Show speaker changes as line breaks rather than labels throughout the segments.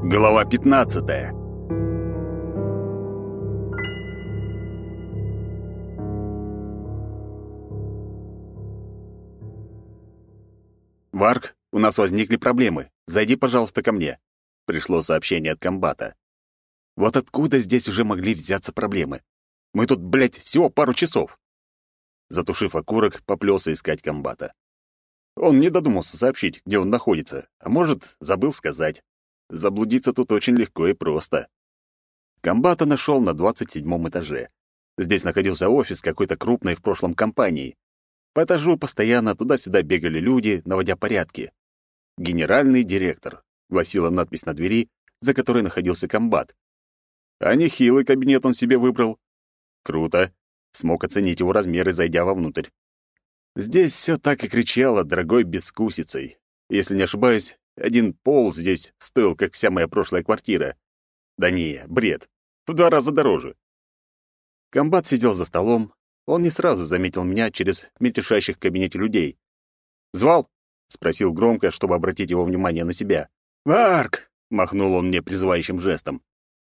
Глава 15. Варк, у нас возникли проблемы. Зайди, пожалуйста, ко мне. Пришло сообщение от комбата. Вот откуда здесь уже могли взяться проблемы? Мы тут, блядь, всего пару часов. Затушив окурок, поплелся искать комбата. Он не додумался сообщить, где он находится, а может, забыл сказать. Заблудиться тут очень легко и просто. Комбата нашел на 27 этаже. Здесь находился офис какой-то крупной в прошлом компании. По этажу постоянно туда-сюда бегали люди, наводя порядки. «Генеральный директор», — гласила надпись на двери, за которой находился комбат. А нехилый кабинет он себе выбрал. Круто. Смог оценить его размеры, зайдя вовнутрь. Здесь все так и кричало дорогой бескусицей. Если не ошибаюсь, один пол здесь стоил, как вся моя прошлая квартира. Да не, бред. В два раза дороже. Комбат сидел за столом. Он не сразу заметил меня через мельтешащих в кабинете людей. «Звал?» — спросил громко, чтобы обратить его внимание на себя.
«Варк!»
— махнул он мне призывающим жестом.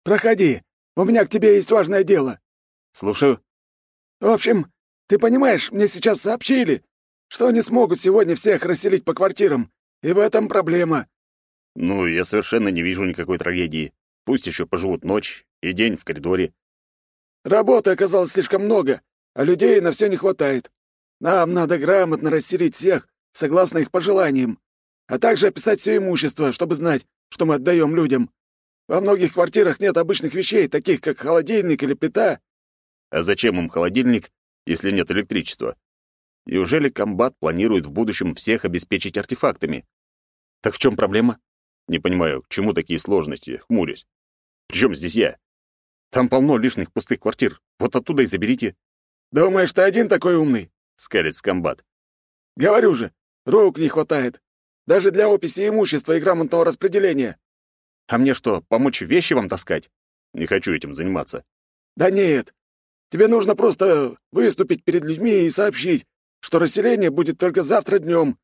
«Проходи. У меня к тебе есть важное дело».
«Слушаю».
«В общем, ты понимаешь, мне сейчас сообщили, что они смогут сегодня всех расселить по квартирам, и в этом проблема».
«Ну, я совершенно не вижу никакой трагедии. Пусть еще поживут ночь и день в коридоре».
«Работы оказалось слишком много, а людей на все не хватает. Нам надо грамотно расселить всех, согласно их пожеланиям, а также описать все имущество, чтобы знать, что мы отдаем людям. Во многих квартирах нет обычных вещей, таких как холодильник или плита».
«А зачем им холодильник, если нет электричества? Неужели комбат планирует в будущем всех обеспечить артефактами? Так в чем проблема? Не понимаю, к чему такие сложности, хмурюсь. Причем здесь я? Там полно лишних пустых квартир. Вот оттуда и заберите.
Думаешь, ты один такой умный?
Скалится комбат.
Говорю же, рук не хватает. Даже для описи имущества и грамотного распределения.
А мне что, помочь вещи вам таскать? Не хочу этим заниматься.
Да нет, Тебе нужно просто выступить перед людьми и сообщить, что расселение будет только завтра днем.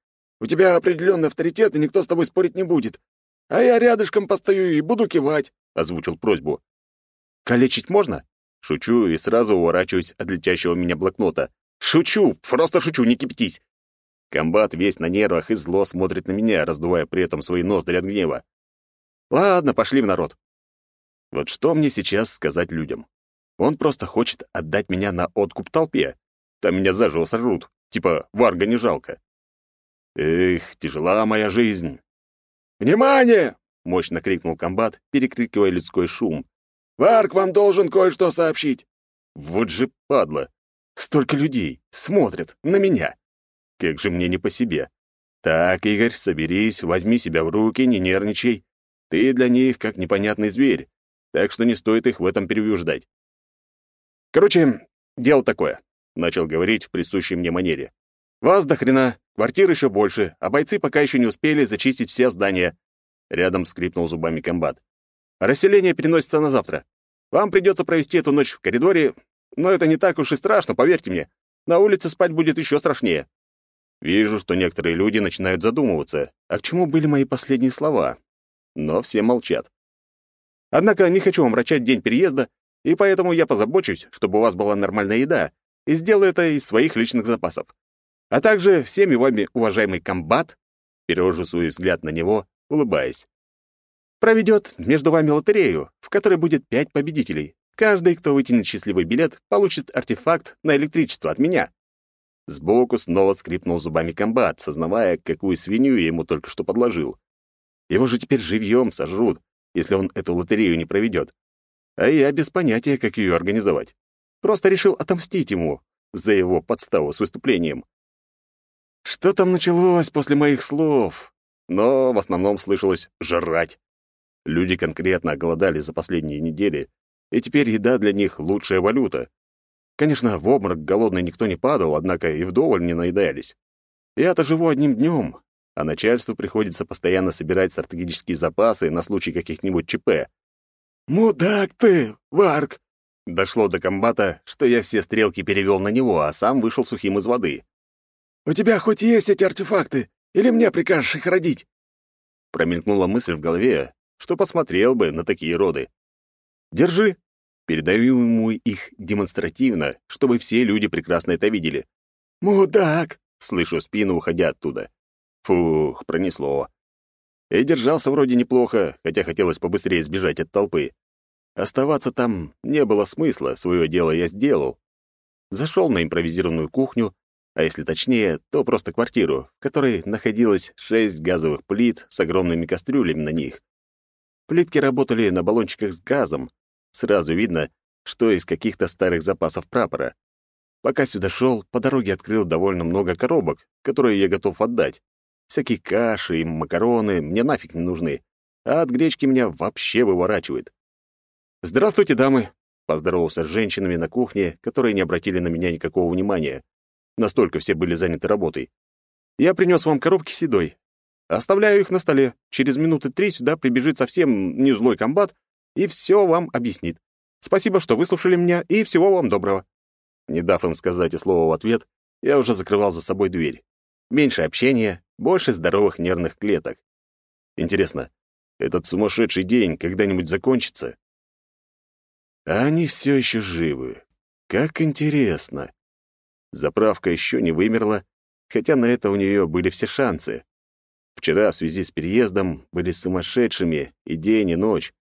У тебя определенный авторитет, и никто с тобой спорить не будет. А я рядышком постою и буду кивать», — озвучил просьбу.
«Калечить можно?» Шучу и сразу уворачиваюсь от летящего меня блокнота. «Шучу! Просто шучу, не кипятись!» Комбат весь на нервах и зло смотрит на меня, раздувая при этом свои ноздри от гнева. «Ладно, пошли в народ». Вот что мне сейчас сказать людям? Он просто хочет отдать меня на откуп толпе. Там меня заживо сожрут. Типа, варга не жалко. Эх, тяжела моя жизнь.
«Внимание!»
— мощно крикнул комбат, перекрикивая людской шум.
«Варг вам должен кое-что сообщить!»
Вот же падла! Столько людей смотрят на меня! Как же мне не по себе! Так, Игорь, соберись, возьми себя в руки, не нервничай. Ты для них как непонятный зверь, так что не стоит их в этом переубеждать. Короче, дело такое, начал говорить в присущей мне манере. Вас до хрена, квартир еще больше, а бойцы пока еще не успели зачистить все здания. Рядом скрипнул зубами комбат. Расселение переносится на завтра. Вам придется провести эту ночь в коридоре, но это не так уж и страшно, поверьте мне. На улице спать будет еще страшнее. Вижу, что некоторые люди начинают задумываться, а к чему были мои последние слова. Но все молчат. Однако не хочу омрачать день переезда и поэтому я позабочусь, чтобы у вас была нормальная еда, и сделаю это из своих личных запасов. А также всеми вами уважаемый комбат, перевожу свой взгляд на него, улыбаясь, проведет между вами лотерею, в которой будет пять победителей. Каждый, кто вытянет счастливый билет, получит артефакт на электричество от меня. Сбоку снова скрипнул зубами комбат, сознавая, какую свинью я ему только что подложил. Его же теперь живьем сожрут, если он эту лотерею не проведет а я без понятия, как ее организовать. Просто решил отомстить ему за его подставу с выступлением. Что там началось после моих слов? Но в основном слышалось «жрать». Люди конкретно голодали за последние недели, и теперь еда для них — лучшая валюта. Конечно, в обморок голодный никто не падал, однако и вдоволь не наедались. Я-то живу одним днем, а начальству приходится постоянно собирать стратегические запасы на случай каких-нибудь ЧП.
«Мудак ты, Варк!»
Дошло до комбата, что я все стрелки перевел на него, а сам вышел сухим из воды.
«У тебя хоть есть эти артефакты, или мне прикажешь их родить?»
Промелькнула мысль в голове, что посмотрел бы на такие роды. Держи. Передаю ему их демонстративно, чтобы все люди прекрасно это видели.
«Мудак!»
— слышу спину, уходя оттуда. Фух, пронесло. И держался вроде неплохо, хотя хотелось побыстрее сбежать от толпы. Оставаться там не было смысла, свое дело я сделал. Зашел на импровизированную кухню, а если точнее, то просто квартиру, в которой находилось шесть газовых плит с огромными кастрюлями на них. Плитки работали на баллончиках с газом. Сразу видно, что из каких-то старых запасов прапора. Пока сюда шел, по дороге открыл довольно много коробок, которые я готов отдать. Всякие каши и макароны мне нафиг не нужны, а от гречки меня вообще выворачивает. «Здравствуйте, дамы!» — поздоровался с женщинами на кухне, которые не обратили на меня никакого внимания. Настолько все были заняты работой. «Я принес вам коробки с едой. Оставляю их на столе. Через минуты три сюда прибежит совсем не злой комбат и все вам объяснит. Спасибо, что выслушали меня, и всего вам доброго». Не дав им сказать и слова в ответ, я уже закрывал за собой дверь. Меньше общения, больше здоровых нервных клеток. Интересно, этот сумасшедший день когда-нибудь закончится? А они все еще живы. Как интересно. Заправка еще не вымерла, хотя на это у нее были все шансы. Вчера в связи с переездом были сумасшедшими и день, и ночь.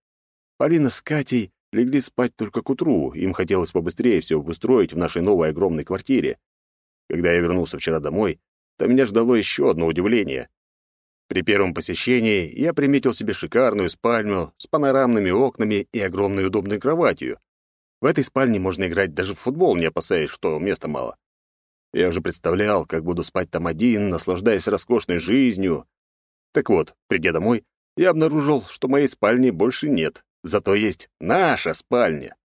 Полина с Катей легли спать только к утру, им хотелось побыстрее все обустроить в нашей новой огромной квартире. Когда я вернулся вчера домой, то меня ждало еще одно удивление. При первом посещении я приметил себе шикарную спальню с панорамными окнами и огромной удобной кроватью. В этой спальне можно играть даже в футбол, не опасаясь, что места мало. Я уже представлял, как буду спать там один, наслаждаясь роскошной жизнью. Так вот, придя домой, я обнаружил, что моей спальни больше нет, зато есть наша спальня.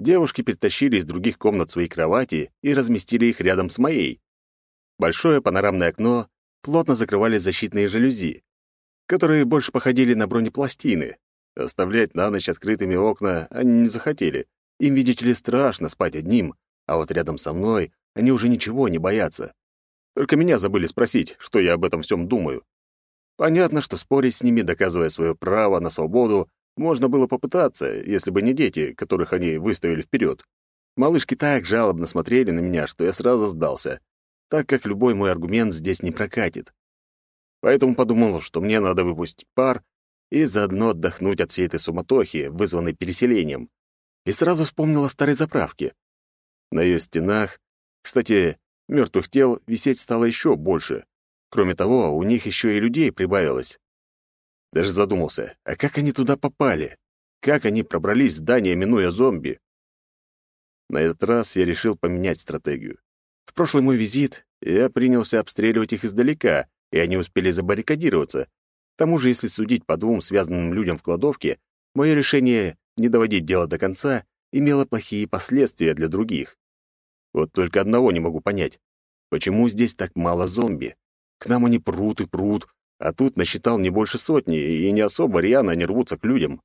Девушки перетащили из других комнат свои кровати и разместили их рядом с моей. Большое панорамное окно плотно закрывали защитные жалюзи, которые больше походили на бронепластины. Оставлять на ночь открытыми окна они не захотели. Им, видите ли, страшно спать одним, а вот рядом со мной они уже ничего не боятся. Только меня забыли спросить, что я об этом всем думаю. Понятно, что спорить с ними, доказывая свое право на свободу, можно было попытаться, если бы не дети, которых они выставили вперед. Малышки так жалобно смотрели на меня, что я сразу сдался так как любой мой аргумент здесь не прокатит. Поэтому подумал, что мне надо выпустить пар и заодно отдохнуть от всей этой суматохи, вызванной переселением. И сразу вспомнил о старой заправке. На ее стенах, кстати, мертвых тел висеть стало еще больше. Кроме того, у них еще и людей прибавилось. Даже задумался, а как они туда попали? Как они пробрались в здание, минуя зомби? На этот раз я решил поменять стратегию. В прошлый мой визит я принялся обстреливать их издалека, и они успели забаррикадироваться. К тому же, если судить по двум связанным людям в кладовке, мое решение не доводить дело до конца имело плохие последствия для других. Вот только одного не могу понять. Почему здесь так мало зомби? К нам они прут и прут, а тут насчитал не больше сотни, и не особо рьяно они рвутся к людям.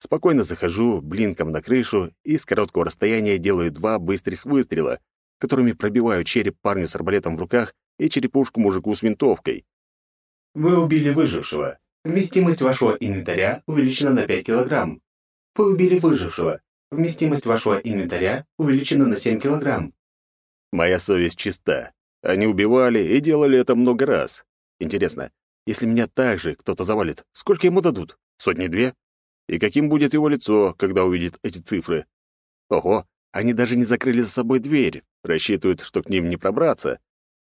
Спокойно захожу, блинком на крышу, и с короткого расстояния делаю два быстрых выстрела, которыми пробиваю череп парню с арбалетом в руках и черепушку мужику с винтовкой.
Вы убили выжившего. Вместимость вашего инвентаря увеличена на 5 килограмм. Вы убили выжившего. Вместимость вашего инвентаря увеличена на 7 килограмм.
Моя совесть чиста. Они убивали и делали это много раз. Интересно, если меня так же кто-то завалит, сколько ему дадут? Сотни-две? И каким будет его лицо, когда увидит эти цифры? Ого, они даже не закрыли за собой дверь, рассчитывают, что к ним не пробраться.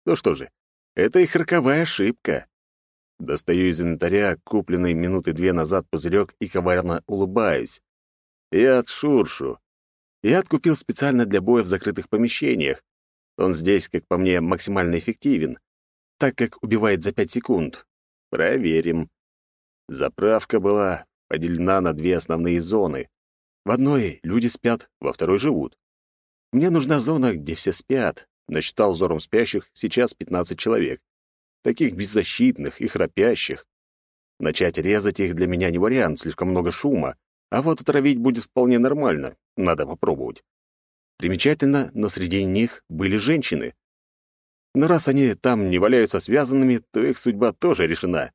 Ну что же, это их роковая ошибка. Достаю из инвентаря купленный минуты две назад пузырек и коварно улыбаюсь. Я от Шуршу. Я откупил специально для боя в закрытых помещениях. Он здесь, как по мне, максимально эффективен, так как убивает за пять секунд. Проверим. Заправка была поделена на две основные зоны. В одной люди спят, во второй живут. Мне нужна зона, где все спят. Насчитал взором спящих сейчас 15 человек. Таких беззащитных и храпящих. Начать резать их для меня не вариант, слишком много шума. А вот отравить будет вполне нормально. Надо попробовать. Примечательно, но среди них были женщины. Но раз они там не валяются связанными, то их судьба тоже решена.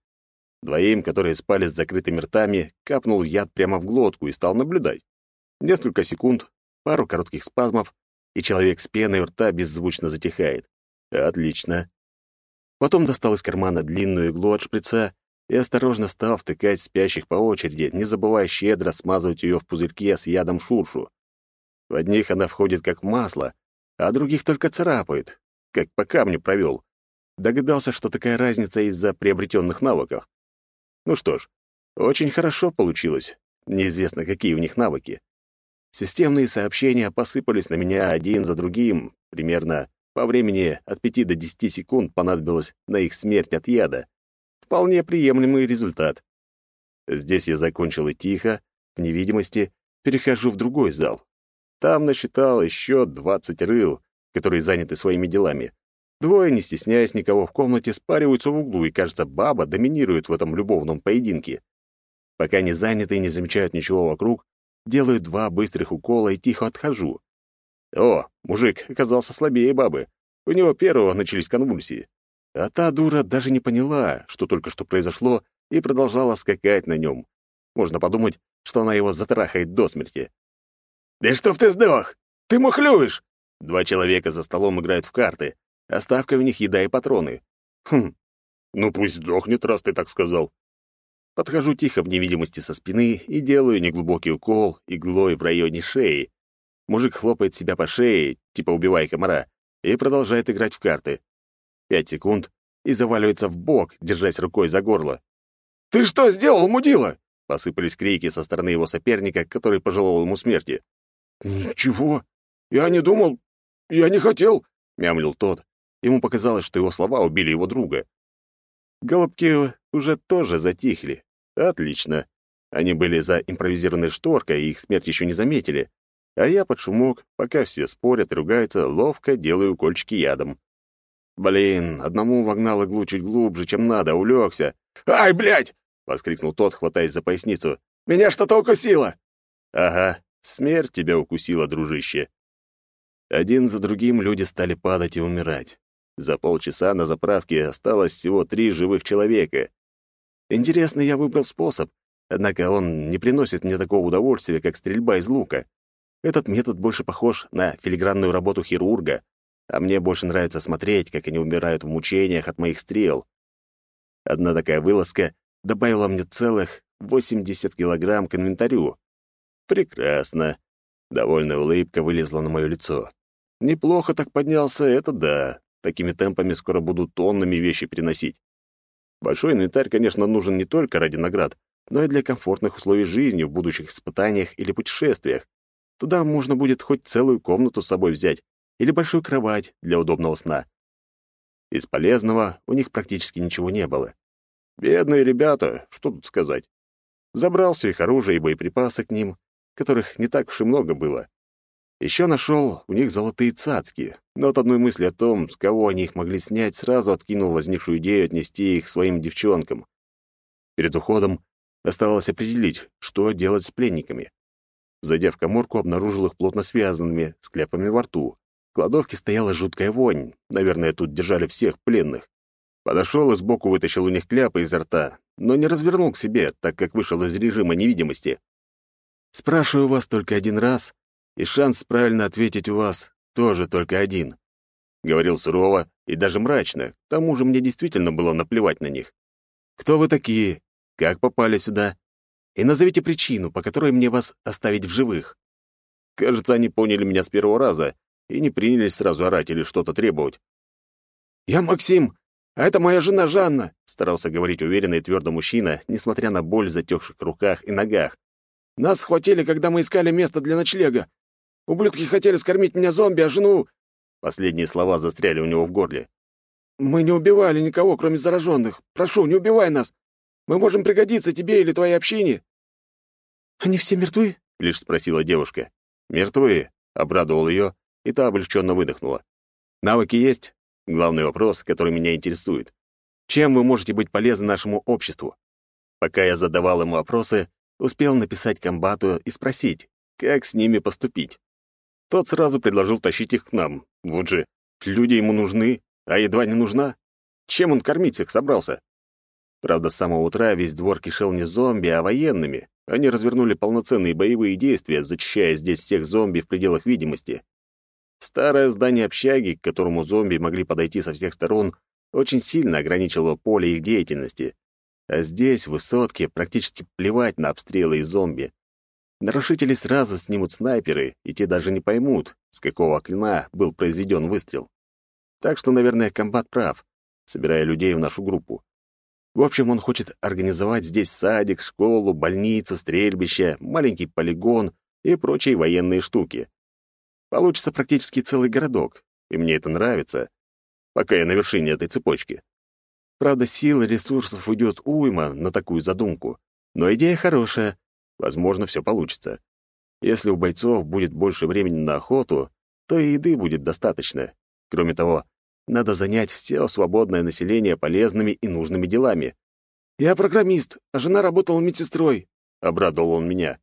Двоим, которые спали с закрытыми ртами, капнул яд прямо в глотку и стал наблюдать. Несколько секунд, пару коротких спазмов, и человек с пеной у рта беззвучно затихает. Отлично. Потом достал из кармана длинную иглу от шприца и осторожно стал втыкать спящих по очереди, не забывая щедро смазывать ее в пузырьке с ядом шуршу. В одних она входит как масло, а других только царапает, как по камню провел. Догадался, что такая разница из-за приобретенных навыков. Ну что ж, очень хорошо получилось. Неизвестно, какие у них навыки. Системные сообщения посыпались на меня один за другим. Примерно по времени от 5 до 10 секунд понадобилось на их смерть от яда. Вполне приемлемый результат. Здесь я закончил и тихо, в невидимости, перехожу в другой зал. Там насчитал еще 20 рыл, которые заняты своими делами. Двое, не стесняясь никого в комнате, спариваются в углу, и, кажется, баба доминирует в этом любовном поединке. Пока не заняты и не замечают ничего вокруг, делаю два быстрых укола и тихо отхожу. О, мужик оказался слабее бабы. У него первого начались конвульсии. А та дура даже не поняла, что только что произошло, и продолжала скакать на нем. Можно подумать, что она его затрахает до смерти.
«Да чтоб ты сдох! Ты мухлюешь!»
Два человека за столом играют в карты, Оставка в них еда и патроны. Хм, ну пусть сдохнет, раз ты так сказал. Подхожу тихо в невидимости со спины и делаю неглубокий укол иглой в районе шеи. Мужик хлопает себя по шее, типа убивай комара, и продолжает играть в карты. Пять секунд и заваливается в бок, держась рукой за горло.
«Ты что сделал, мудила?»
— посыпались крики со стороны его соперника, который пожелал ему смерти.
«Ничего. Я не думал. Я не хотел», — мямлил тот, Ему показалось, что его слова убили его друга.
Голубки уже тоже затихли. Отлично. Они были за импровизированной шторкой, и их смерть еще не заметили. А я под шумок, пока все спорят и ругаются, ловко делаю укольчики ядом. Блин, одному вогнал иглу чуть глубже, чем надо, улегся.
«Ай, блядь!»
— воскликнул тот, хватаясь за поясницу.
«Меня что-то укусило!»
«Ага, смерть тебя укусила, дружище». Один за другим люди стали падать и умирать. За полчаса на заправке осталось всего три живых человека. Интересно, я выбрал способ, однако он не приносит мне такого удовольствия, как стрельба из лука. Этот метод больше похож на филигранную работу хирурга, а мне больше нравится смотреть, как они умирают в мучениях от моих стрел. Одна такая вылазка добавила мне целых 80 килограмм к инвентарю. Прекрасно. Довольная улыбка вылезла на мое лицо. Неплохо так поднялся, это да. Такими темпами скоро будут тоннами вещи переносить. Большой инвентарь, конечно, нужен не только ради наград, но и для комфортных условий жизни в будущих испытаниях или путешествиях. Туда можно будет хоть целую комнату с собой взять или большую кровать для удобного сна. Из полезного у них практически ничего не было. Бедные ребята, что тут сказать. Забрал все их оружие и боеприпасы к ним, которых не так уж и много было. Еще нашел у них золотые цацки, но от одной мысли о том, с кого они их могли снять, сразу откинул возникшую идею отнести их своим девчонкам. Перед уходом оставалось определить, что делать с пленниками. Зайдя в коморку, обнаружил их плотно связанными, с кляпами во рту. Кладовке стояла жуткая вонь. Наверное, тут держали всех пленных. Подошел и сбоку вытащил у них кляпы изо рта, но не развернул к себе, так как вышел из режима невидимости. «Спрашиваю вас только один раз, и шанс правильно ответить у вас тоже только один. Говорил сурово и даже мрачно, к тому же мне действительно было наплевать на них. Кто вы такие? Как попали сюда? И назовите причину, по которой мне вас оставить в живых. Кажется, они поняли меня с первого раза и не принялись сразу орать или что-то требовать.
«Я Максим, а это моя жена Жанна», — старался говорить уверенно и твердо мужчина, несмотря на боль в затекших руках и ногах. «Нас схватили, когда мы искали место для ночлега. Ублюдки хотели скормить меня зомби, а жену...»
Последние слова застряли у него в горле.
«Мы не убивали никого, кроме зараженных. Прошу, не убивай нас. Мы можем пригодиться тебе или твоей общине».
«Они все мертвы?»
— лишь спросила девушка. «Мертвы», — обрадовал ее, и та облегченно выдохнула. «Навыки есть?» — главный вопрос, который меня интересует. «Чем вы можете быть полезны нашему обществу?» Пока я задавал ему вопросы, успел написать комбату и спросить, как с ними поступить. Тот сразу предложил тащить их к нам. Вот же, люди ему нужны, а едва не нужна. Чем он кормить их собрался? Правда, с самого утра весь двор кишел не зомби, а военными. Они развернули полноценные боевые действия, зачищая здесь всех зомби в пределах видимости. Старое здание общаги, к которому зомби могли подойти со всех сторон, очень сильно ограничило поле их деятельности. А здесь, в высотке, практически плевать на обстрелы из зомби. Нарушители сразу снимут снайперы, и те даже не поймут, с какого окна был произведен выстрел. Так что, наверное, комбат прав, собирая людей в нашу группу. В общем, он хочет организовать здесь садик, школу, больницу, стрельбище, маленький полигон и прочие военные штуки. Получится практически целый городок, и мне это нравится, пока я на вершине этой цепочки. Правда, сил и ресурсов уйдет уйма на такую задумку, но идея хорошая, возможно, все получится. Если у бойцов будет больше времени на охоту, то и еды будет достаточно. Кроме того, надо занять все свободное население полезными и нужными делами.
«Я программист, а жена работала медсестрой», —
обрадовал он меня.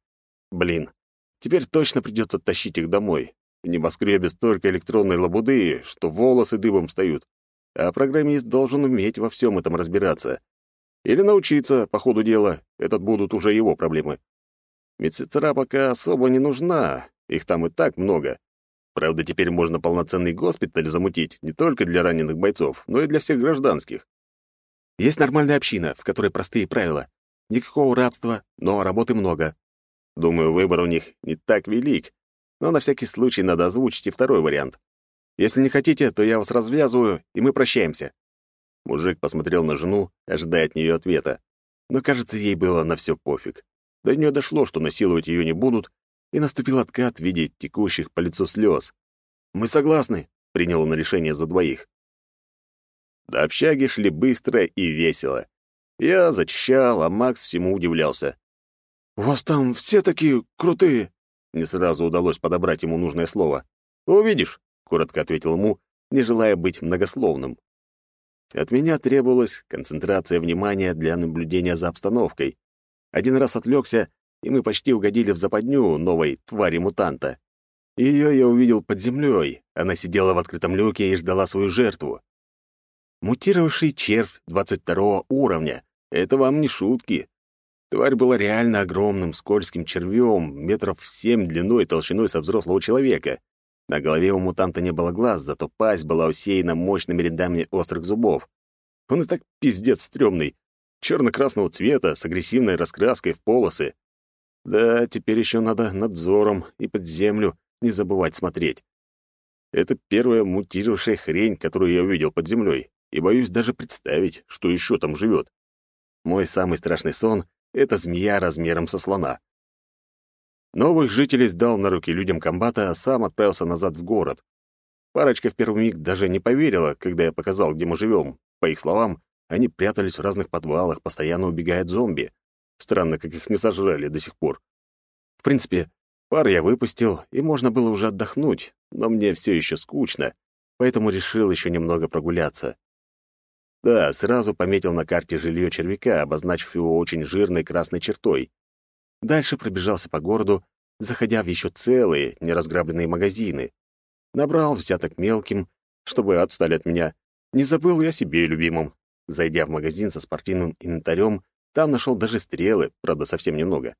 «Блин, теперь точно придется тащить их домой. В небоскребе столько электронной лабуды, что волосы дыбом встают. А программист должен уметь во всем этом разбираться. Или научиться, по ходу дела, это будут уже его проблемы. Медсестра пока особо не нужна, их там и так много. Правда, теперь можно полноценный госпиталь замутить не только для раненых бойцов, но и для всех гражданских. Есть нормальная община, в которой простые правила. Никакого рабства, но работы много. Думаю, выбор у них не так велик, но на всякий случай надо озвучить и второй вариант. Если не хотите, то я вас развязываю, и мы прощаемся». Мужик посмотрел на жену, ожидая от нее ответа. Но, кажется, ей было на все пофиг. До нее дошло, что насиловать ее не будут, и наступил откат в виде текущих по лицу слез. «Мы согласны», — принял он решение за двоих. До общаги шли быстро и весело. Я зачищал, а Макс всему удивлялся.
«У вас там все такие крутые!»
Не сразу удалось подобрать ему нужное слово. «Увидишь», — коротко ответил ему, не желая быть многословным. От меня требовалась концентрация внимания для наблюдения за обстановкой. Один раз отвлекся, и мы почти угодили в западню новой твари-мутанта. Ее я увидел под землей. Она сидела в открытом люке и ждала свою жертву. Мутировавший червь 22 уровня. Это вам не шутки. Тварь была реально огромным, скользким червем, метров семь длиной и толщиной со взрослого человека. На голове у мутанта не было глаз, зато пасть была усеяна мощными рядами острых зубов. Он и так пиздец стрёмный. Черно-красного цвета, с агрессивной раскраской в полосы. Да, теперь еще надо надзором и под землю не забывать смотреть. Это первая мутировавшая хрень, которую я увидел под землей, и боюсь даже представить, что еще там живет. Мой самый страшный сон — это змея размером со слона. Новых жителей сдал на руки людям комбата, а сам отправился назад в город. Парочка в первый миг даже не поверила, когда я показал, где мы живем. По их словам, они прятались в разных подвалах, постоянно убегая от зомби. Странно, как их не сожрали до сих пор. В принципе, пар я выпустил, и можно было уже отдохнуть, но мне все еще скучно, поэтому решил еще немного прогуляться. Да, сразу пометил на карте жилье червяка, обозначив его очень жирной красной чертой. Дальше пробежался по городу, заходя в еще целые, неразграбленные магазины. Набрал взяток мелким, чтобы отстали от меня. Не забыл я себе любимым. Зайдя в магазин со спортивным инвентарем, там нашел даже стрелы, правда, совсем немного.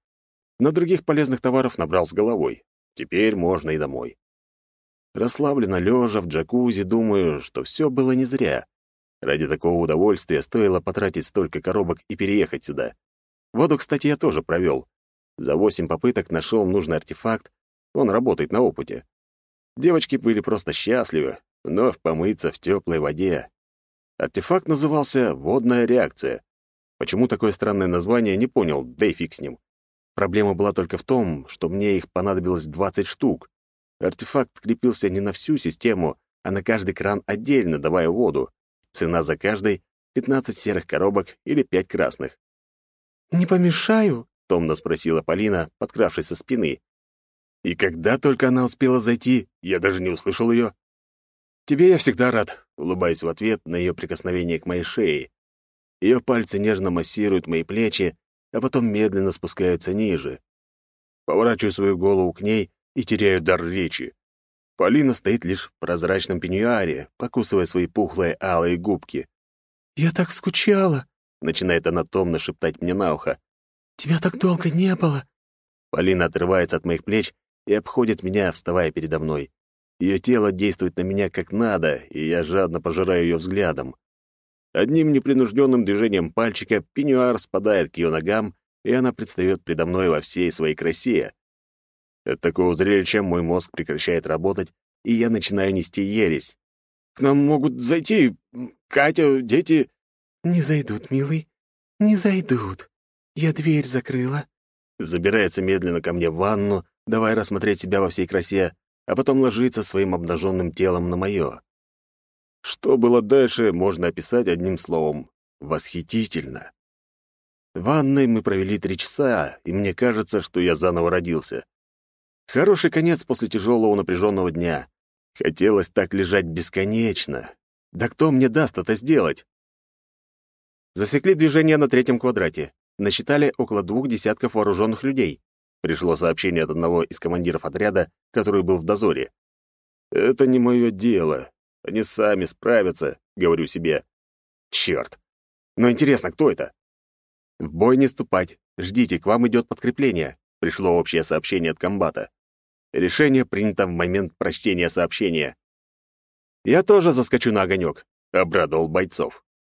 На других полезных товаров набрал с головой. Теперь можно и домой. Расслабленно лежа в джакузи, думаю, что все было не зря. Ради такого удовольствия стоило потратить столько коробок и переехать сюда. Воду, кстати, я тоже провел. За восемь попыток нашел нужный артефакт, он работает на опыте. Девочки были просто счастливы, вновь помыться в теплой воде. Артефакт назывался «Водная реакция». Почему такое странное название, не понял, да и фиг с ним. Проблема была только в том, что мне их понадобилось 20 штук. Артефакт крепился не на всю систему, а на каждый кран отдельно, давая воду. Цена за каждый — 15 серых коробок или 5 красных.
«Не помешаю?»
— томно спросила Полина, подкравшись со спины. И когда только она успела зайти, я даже не услышал ее. «Тебе я всегда рад», — улыбаясь в ответ на ее прикосновение к моей шее. Ее пальцы нежно массируют мои плечи, а потом медленно спускаются ниже. Поворачиваю свою голову к ней и теряю дар речи. Полина стоит лишь в прозрачном пеньюаре, покусывая свои пухлые алые губки.
«Я так скучала!»
начинает она томно шептать мне на ухо.
«Тебя так долго не было!»
Полина отрывается от моих плеч и обходит меня, вставая передо мной. Ее тело действует на меня как надо, и я жадно пожираю ее взглядом. Одним непринужденным движением пальчика пеньюар спадает к ее ногам, и она предстает предо мной во всей своей красе. От такого зрелища мой мозг прекращает работать, и я начинаю нести ересь.
«К нам могут зайти Катя, дети...»
«Не зайдут, милый, не зайдут. Я дверь закрыла».
Забирается медленно ко мне в ванну, давая рассмотреть себя во всей красе, а потом ложится своим обнаженным телом на мое. Что было дальше, можно описать одним словом — восхитительно. В ванной мы провели три часа, и мне кажется, что я заново родился. Хороший конец после тяжелого напряженного дня. Хотелось так лежать бесконечно. Да кто мне даст это сделать? Засекли движение на третьем квадрате. Насчитали около двух десятков вооруженных людей. Пришло сообщение от одного из командиров отряда, который был в дозоре. «Это не мое дело. Они сами справятся», — говорю себе. Черт. Но интересно, кто это? В бой не ступать. Ждите, к вам идет подкрепление. Пришло общее сообщение от комбата. Решение принято в момент прочтения сообщения. Я тоже заскочу на огонек, обрадовал бойцов.